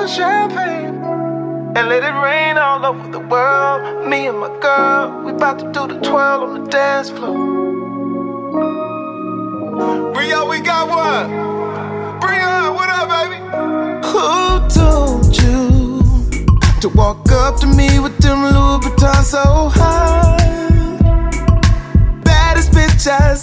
some champagne and let it rain all over the world. Me and my girl, we about to do the twirl on the dance floor. Bria, we got one. Bria, what up, baby? Who told you to walk up to me with them Louis Vuitton so high? Baddest bitch I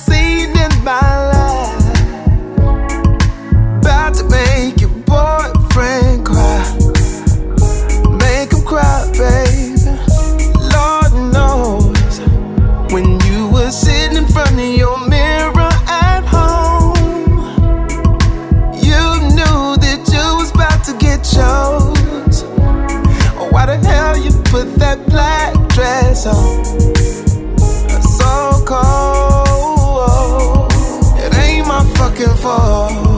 so, so cold. It ain't my fucking fault.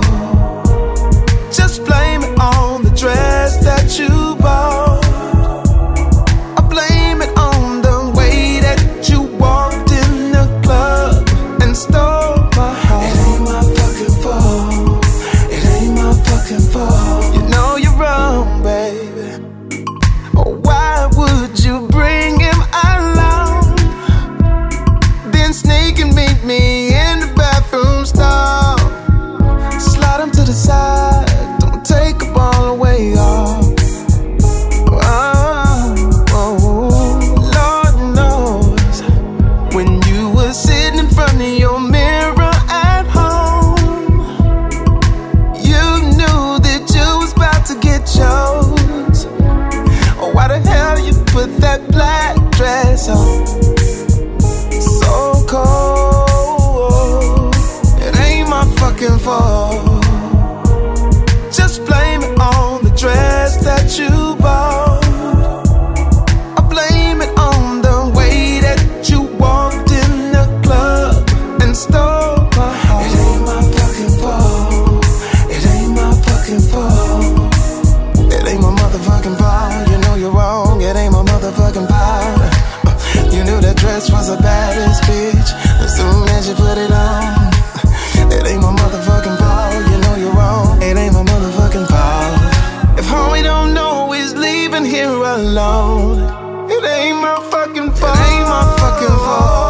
meet me in the bathroom stall. Slide them to the side, don't take a ball away, y'all. Oh, oh, Lord knows when you were sitting in front of your mirror at home, you knew that you was about to get chose. Oh, why the hell you put that black dress on? alone. It ain't my fucking fault. It ain't my fucking fault.